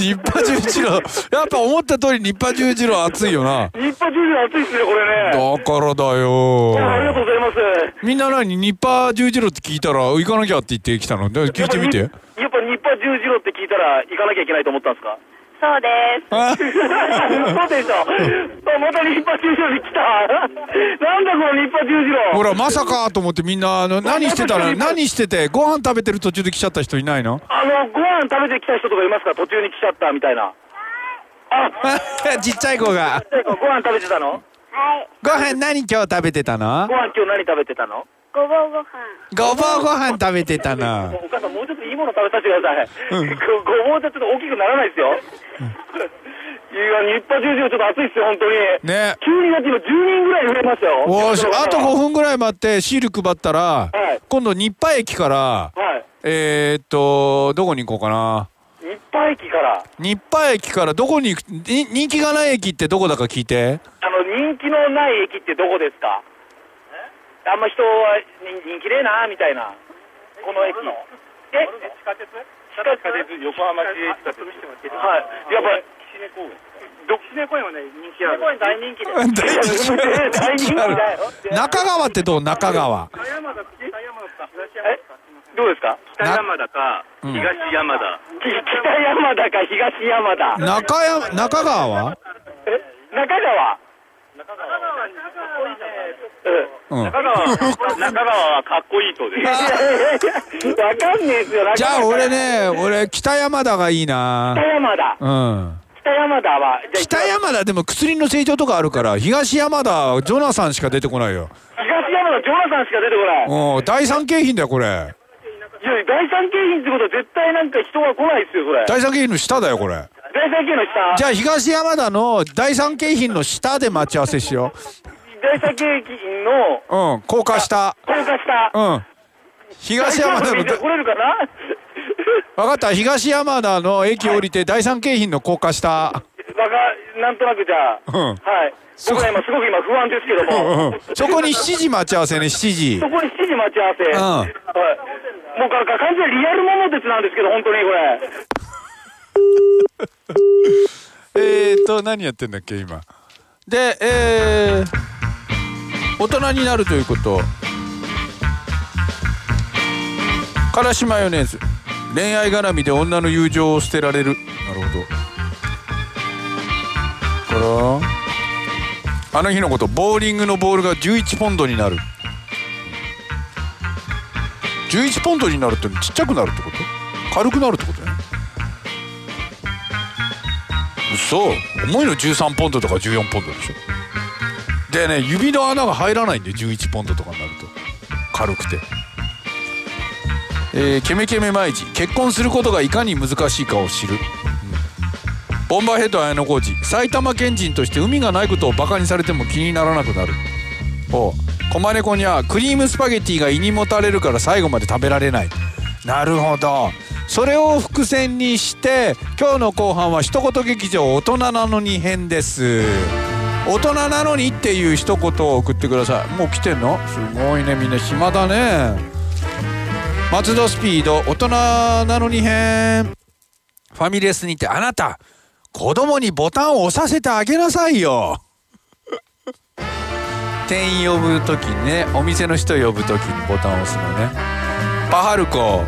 日波十字路。やっぱ思った通り日波十字路熱いよな。日波十字路暑いっすね、これね。だからだあありがよ。とうございます。みんな何日波十字路って聞いたら行かなきゃって言ってきたの？で聞いてみて。やっぱ日波十字路って聞いたら行かなきゃいけないと思ったんですか？そうです。あ そうでしょ。あまた日波十字路に来た。なんだこの日波十字路。ほら、まさかと思ってみんな、あの、何してたの何してて、ご飯食べてる途中で来ちゃった人いないの？あの、ご飯食べてきた人とかいますか？途中に来ちゃったみたいな。あ、ちっちゃい子が。ご飯食べてたの？はい。ご飯何今日食べてたの？ご飯今日何食べてたの？ごぼうご飯。ごぼうご飯食べてたの。お母さんもうちょっといいもの食べさせてください。ごごぼうじゃちょっと大きくならないですよ。いや、日波十字路ちょっと暑いっすよ、本当に。ね。急になって今10人ぐらい増えましたよ。おーし、あと5分ぐらい待ってシール配ったら、はい今度日波駅から、はい。えー、っと、どこに行こうかな。日波駅から、日波駅からどこに行く、に人気がない駅ってどこだか聞いて。あの、人気のない駅ってどこですか？あんま人は人人気ねえな、みたいな。この駅。え？地下鉄？地下鉄？横浜市営地下鉄。はい。やっぱ、岸根公園。ど岸根公園はね、人気ある。公園大人気です。大人気だよ。中川ってどう？中川。え？どうですか？北山田か、うん東山田。北山田か東山田。中山、中川は？え？中川？うん。中川中川はかっこいいとです。わかんねえっすよ。じゃあ俺ね、俺北山田がいいな北。山田。うん。北山田は、北山田でも薬の成長とかあるから、東山田、ジョナサンしか出てこないよ。東山田ジョナサンしか出てこない。うん、第三京浜だよ、これ。いや、第三京浜ってことは絶対なんか人が来ないっすよ、それ。第三京浜の下だよ、これ。第三京浜の下。じゃあ東山田の第三京浜の下で待ち合わせしよ第三京浜のう。うん、高架下。高架下。うん。東山田の、来れるかな？分かった、東山田の駅降りて第三京浜の高架下。わか、なんとなくじゃあ。うんはい。僕は今すごく今不安ですけどうんも。うん。そこに7時待ち合わせね、7時そ。こに7時待ち合わせ。んはい。もうかか完全にリアル桃鉄なんですけど、本当にこれ。えーと、何やってんだっけ、今？で、えー、大人になるということ。からしマヨネーズ。恋愛絡みで女の友情を捨てられる。なるほど。から、あの日のこと、ボーリングのボールが11ポンドになる。11ポンドになるってちっちゃくなるってこと？軽くなるってことね。嘘重いの13ポンドとか14ポンドでしょ。でね指の穴が入らないんで11ポンドとかになると。軽くて。えー、ケメケメ毎日結婚することがいかに難しいかを知る、うん。ボンバーヘッド綾小路。埼玉県人として海がないことをバカにされても気にならなくなる。おコマネコにはクリームスパゲティが胃にもたれるから最後まで食べられない。なるほど。それを伏線にして今日の後半は一言劇場大人なのに編です。大人なのにっていう一言を送ってください。もう来てんの？すごいねみんな暇だね。松戸スピード大人なのに編。ファミレスにてあなた子供にボタンを押させてあげなさいよ。店員呼ぶ時にねお店の人呼ぶ時にボタンを押すのね。パハルコ、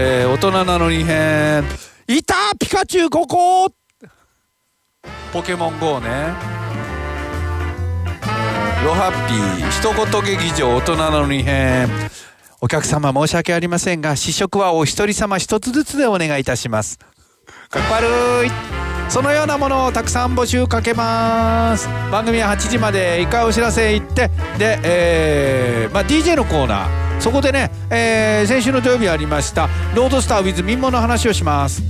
えー大人なのに変。いたピカチュウここ。ポケモン GO ね、ロハッピー一言劇場大人なのに変。お客様申し訳ありませんが試食はお一人様一つずつでお願いいたします。かっこ悪い。そのようなものをたくさん募集かけます。番組は8時まで一回お知らせ行って。で、えーまあ、DJ のコーナー。そこでね、えー先週の土曜日ありましたロードスター with 民謡の話をします。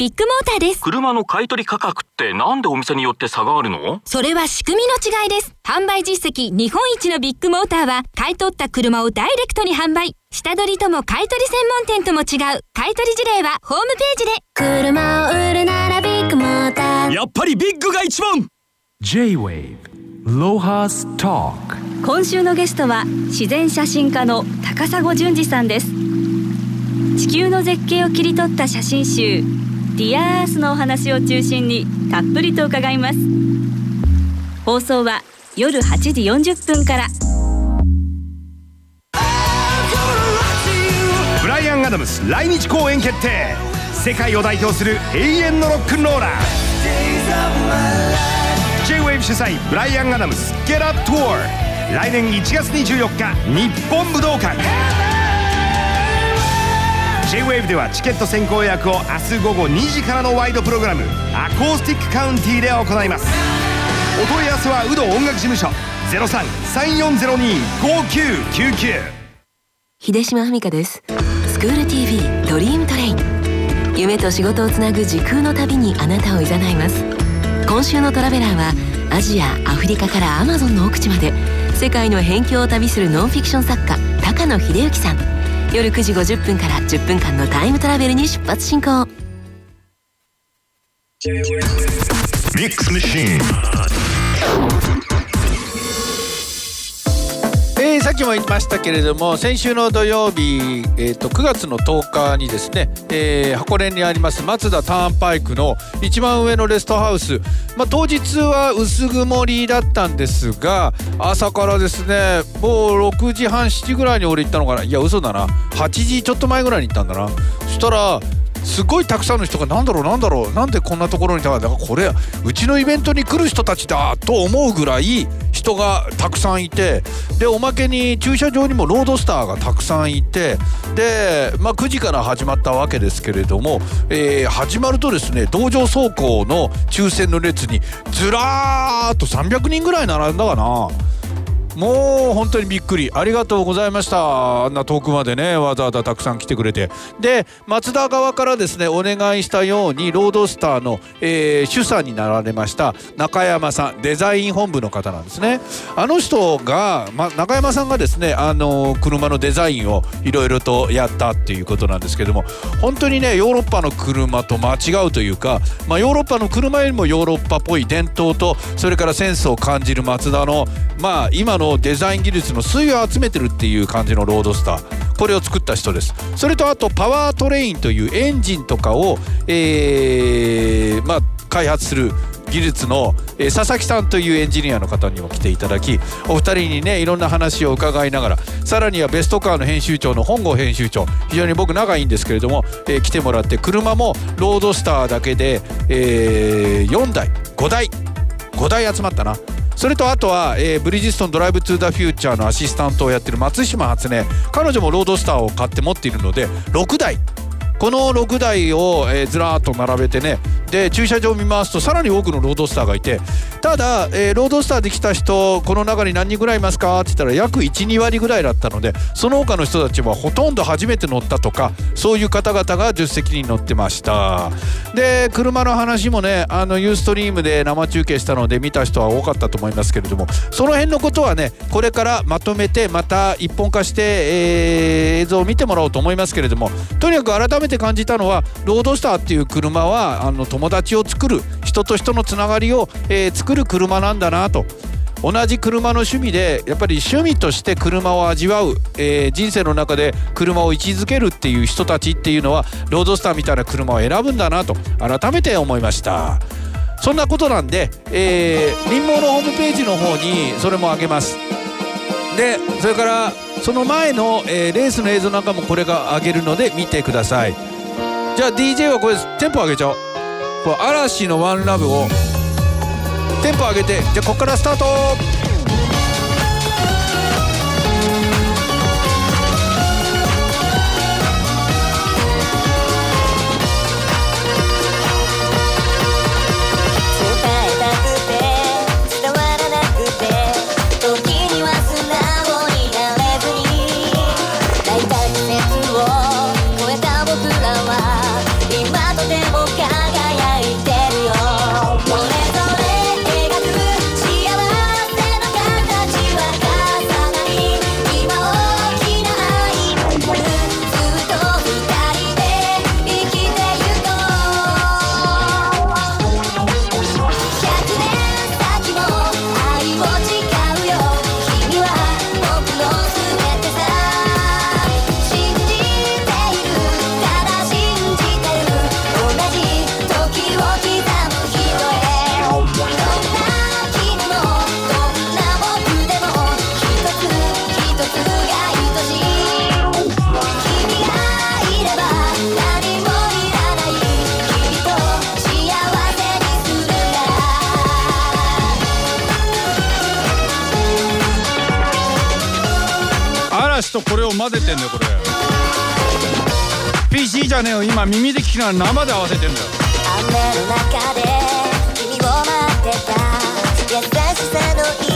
ビッグモーターです。車の買い取り価格ってなんでお店によって差があるの？それは仕組みの違いです。販売実績日本一のビッグモーターは、買い取った車をダイレクトに販売。下取りとも買い取り専門店とも違う、買い取り事例はホームページで。車を売るならビやっぱりビッグが一番 J-Wave ロハスタク今週のゲストは自然写真家の高砂淳二さんです地球の絶景を切り取った写真集ディアースのお話を中心にたっぷりと伺います。放送は夜8時40分から。ブライアン・アダムス来日公演決定。世界を代表する永遠のロックンローラー。J-WAVE 主催ブライアン・アダムス Get Up Tour 来年1月24日日本武道館。J-WAVE ではチケット先行予約を明日午後2時からのワイドプログラムアコースティックカウンティーで行います。お問い合わせはウドー音楽事務所03-3402-5999秀島史香です。スクール TV ドリームトレイン。夢と仕事をつなぐ時空の旅にあなたを誘います。今週のトラベラーはアジアアフリカからアマゾンの奥地まで世界の辺境を旅するノンフィクション作家高野秀行さん。夜9時50分から10分間のタイムトラベルに出発進行。ミックスマシーンー、さっきも言いましたけれども先週の土曜日、えーと、9月の10日にですね、えー、箱根にあります松田ターンパイクの一番上のレストハウス、まあ、当日は薄曇りだったんですが朝からですねもう6時半7時ぐらいに俺行ったのかな。いや嘘だな。8時ちょっと前ぐらいに行ったんだな。そしたらすごいたくさんの人が何だろう何だろうなんでこんなところにいたか。だからこれうちのイベントに来る人たちだと思うぐらい人がたくさんいてでおまけに駐車場にもロードスターがたくさんいてで、まあ、9時から始まったわけですけれども、えー、始まるとですね道場走行の抽選の列にずらーっと300人ぐらい並んだかな。もう本当にびっくり。ありがとうございました。あんな遠くまでねわざわざたくさん来てくれて。で松田側からですねお願いしたようにロードスターの、えー、主査になられました中山さんデザイン本部の方なんですね。あの人が、ま、中山さんがですねあの車のデザインをいろいろとやったっていうことなんですけども本当にねヨーロッパの車と間違うというか、まあ、ヨーロッパの車よりもヨーロッパっぽい伝統とそれからセンスを感じる松田のまあ今のデザイン技術の粋を集めてるっていう感じのロードスター。これを作った人です。それとあとパワートレインというエンジンとかを、えー、まあ開発する技術の、え、佐々木さんというエンジニアの方にも来ていただきお二人にねいろんな話を伺いながらさらにはベストカーの編集長の本郷編集長。非常に僕仲いいんですけれども、えー、来てもらって車もロードスターだけで、えー、4台5台5台集まったな。それとあとは、えー、ブリヂストンドライブ・トゥ・ザ・フューチャーのアシスタントをやってる松島初音。彼女もロードスターを買って持っているので6台。この6台を、えー、ずらーっと並べてね。で駐車場を見ますとさらに多くのロードスターがいて。ただ、えー、ロードスターで来た人この中に何人ぐらいいますか？って言ったら約12割ぐらいだったのでその他の人たちはほとんど初めて乗ったとかそういう方々が助手席に乗ってました。で車の話もねあのユーストリームで生中継したので見た人は多かったと思いますけれどもその辺のことはねこれからまとめてまた一本化して、えー、映像を見てもらおうと思いますけれどもとにかく改めてて感じたのはロードスターっていう車はあの友達を作る人と人のつながりを、えー、作る車なんだなと。同じ車の趣味でやっぱり趣味として車を味わう、えー、人生の中で車を位置づけるっていう人たちっていうのはロードスターみたいな車を選ぶんだなと改めて思いましたそんなことなんで、えー、民謀のホームページの方にそれもあげますでそれからその前の、えー、レースの映像なんかもこれが上げるので見てください。じゃあ DJ はこれテンポ上げちゃおう。これ嵐の「ワンラブをテンポ上げてじゃあこっからスタート。ちとこれを混ぜてんだよこれ。PC じゃねえよ今耳で聞きながら生で合わせてんだよ。雨の中で君を待ってた。優しさの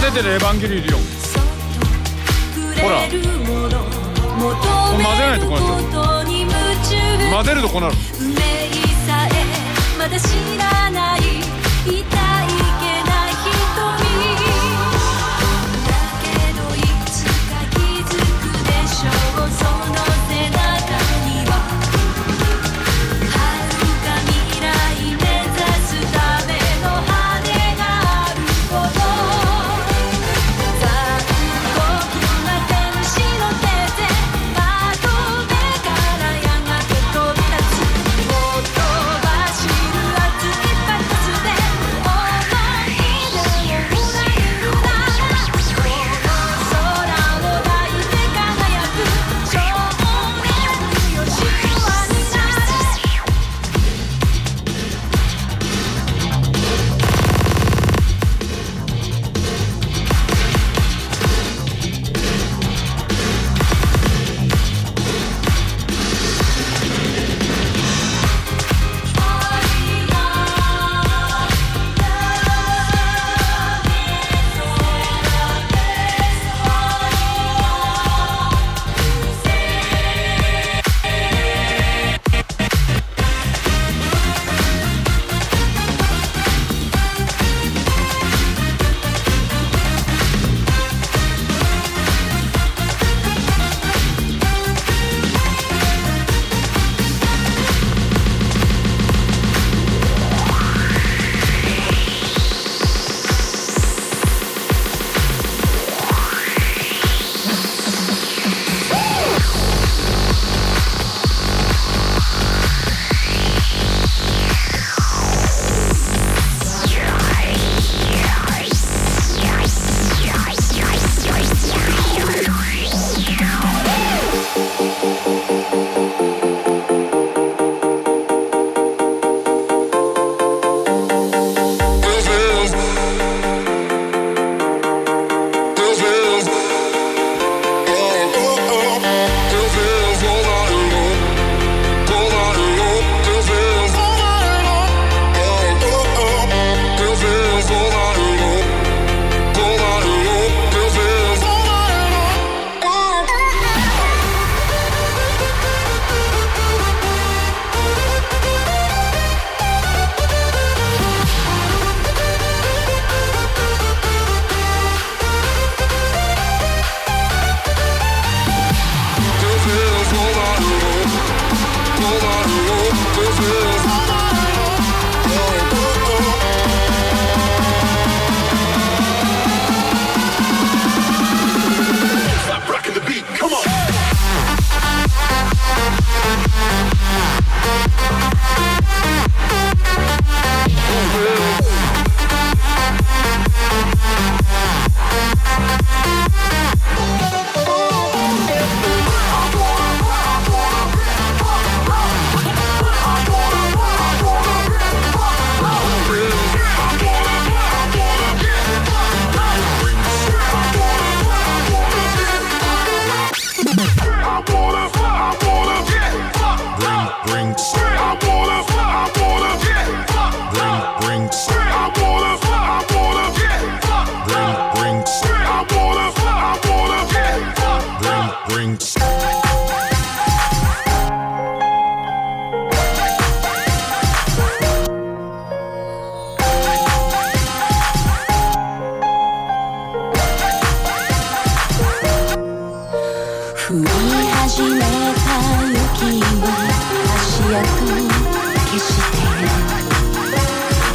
混ぜてるエヴァンゲリリオンほら混ぜないとこうなっちゃう混ぜるとこうなる「まだ知らない痛い時は足跡消して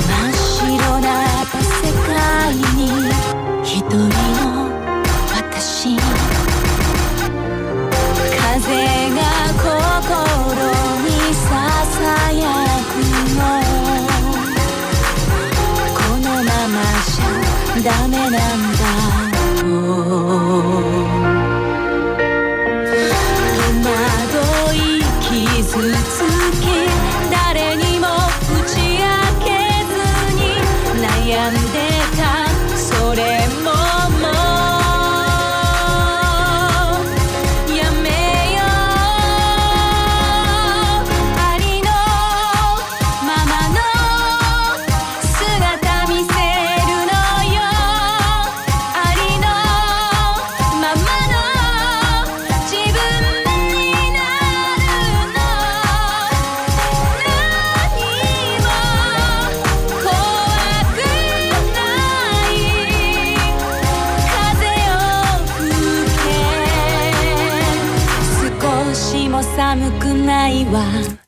真っ白な世界に一人の私風が心にささやくのこのままじゃダメなん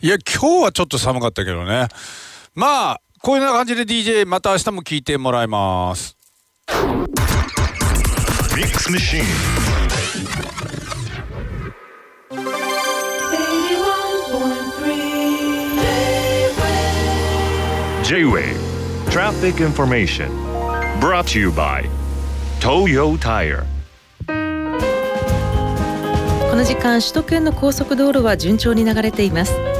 いや今日はちょっと寒かったけどね。まあこういうような感じで DJ また明日も聞いてもらいます。ミックスマシーン J-Wave Traffic Information. Brought to you by Toyo Tire. この時間首都圏の高速道路は順調に流れています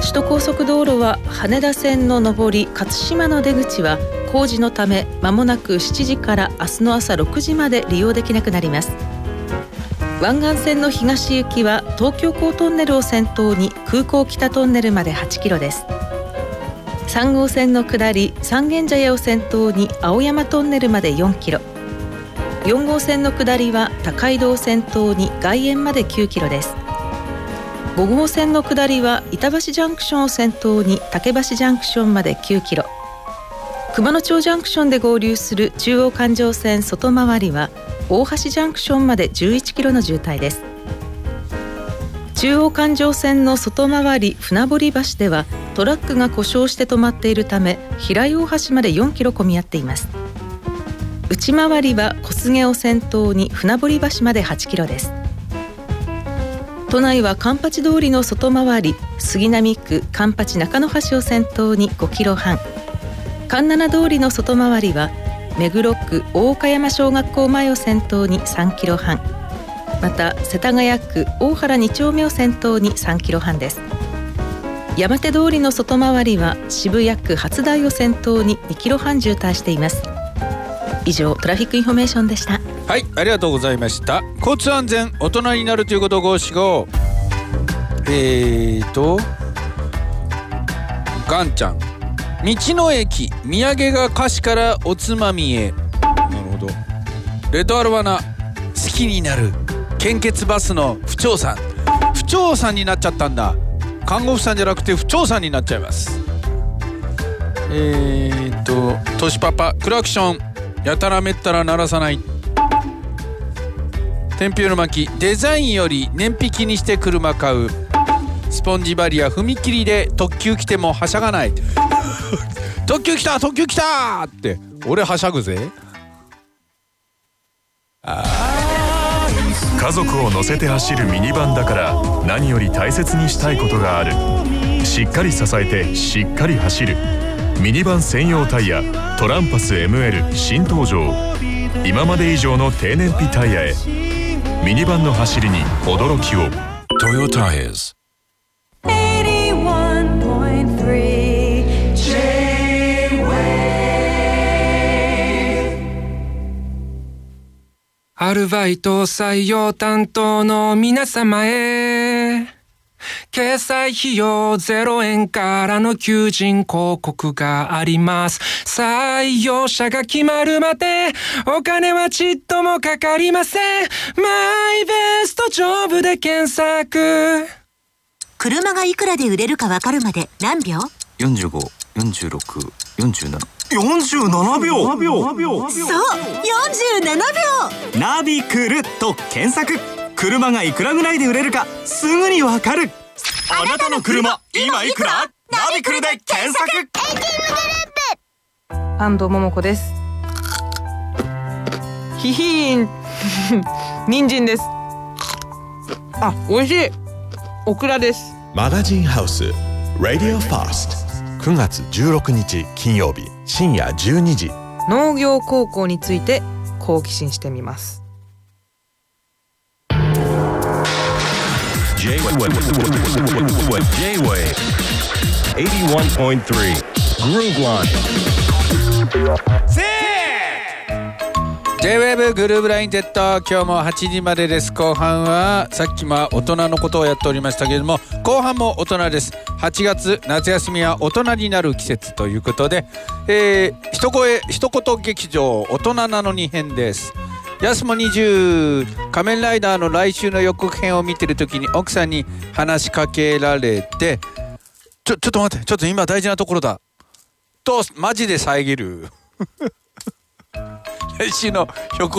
首都高速道路は羽田線の上り勝島の出口は工事のため間もなく7時から明日の朝6時まで利用できなくなります。湾岸線の東行きは東京港トンネルを先頭に空港北トンネルまで8キロです。3号線の下り三軒茶屋を先頭に青山トンネルまで4キロ。4号線の下りは高井戸を先頭に外苑まで9キロです。5号線の下りは板橋ジャンクションを先頭に竹橋ジャンクションまで9キロ。熊野町ジャンクションで合流する中央環状線外回りは大橋ジャンクションまで11キロの渋滞です。中央環状線の外回り船堀橋ではトラックが故障して止まっているため平井大橋まで4キロ混み合っています。内回りは小菅を先頭に船堀橋まで8キロです。都内はカンパチ通りの外回り杉並区カンパチ中野橋を先頭に5キロ半。環七通りの外回りは目黒区大岡山小学校前を先頭に3キロ半。また世田谷区大原2丁目を先頭に3キロ半です。山手通りの外回りは渋谷区初台を先頭に2キロ半渋滞しています。以上 traffic information でした。はいありがとうございました。交通安全大人になるということを五七五えーとガンちゃん。道の駅土産が菓子からおつまみへ。なるほど。レッドアルバナ好きになる。献血バスの婦長さん。婦長さんになっちゃったんだ。看護婦さんじゃなくて婦長さんになっちゃいます。えーとトシパパクラクション。やたらめったら鳴らさない。天日の巻デザインより燃費気にして車買う。スポンジバリア踏切で特急来てもはしゃがない。特急来た特急来た!って俺はしゃぐぜ。家族を乗せて走るミニバンだから何より大切にしたいことがある。しっかり支えてしっかり走る。ミニバン専用タイヤトランパス ML 新登場。今まで以上の低燃費タイヤへ。ミニバンの走りに驚きを。トヨタイズアルバイト採用担当の皆様へ。掲載費用0円からの求人広告があります。採用者が決まるまでお金はちっともかかりません。マイベストジョブで検索。車がいくらで売れるかわかるまで何秒？45、46、47。47秒そう47秒ナビクルと検索車がいくらぐらいで売れるかすぐにわかる。あなたの車今いくら？ナビクルで検索。安藤桃子です。ヒヒーン。人参です。あ、美味しい。オクラです。マガジンハウス Radio Fast 9月16日金曜日。深夜12時。農業高校について好奇心してみます J-Wave 81.3 Groove Line J-WAVE グルーブライン Z 今日も8時までです後半はさっきは大人のことをやっておりましたけれども後半も大人です8月夏休みは大人になる季節ということで、えー、一声一言劇場大人なのに編ですやすも20仮面ライダーの来週の予告編を見てる時に奥さんに話しかけられて。ちょちょっと待って。ちょっと今大事なところだ。とマジで遮る。来週の予告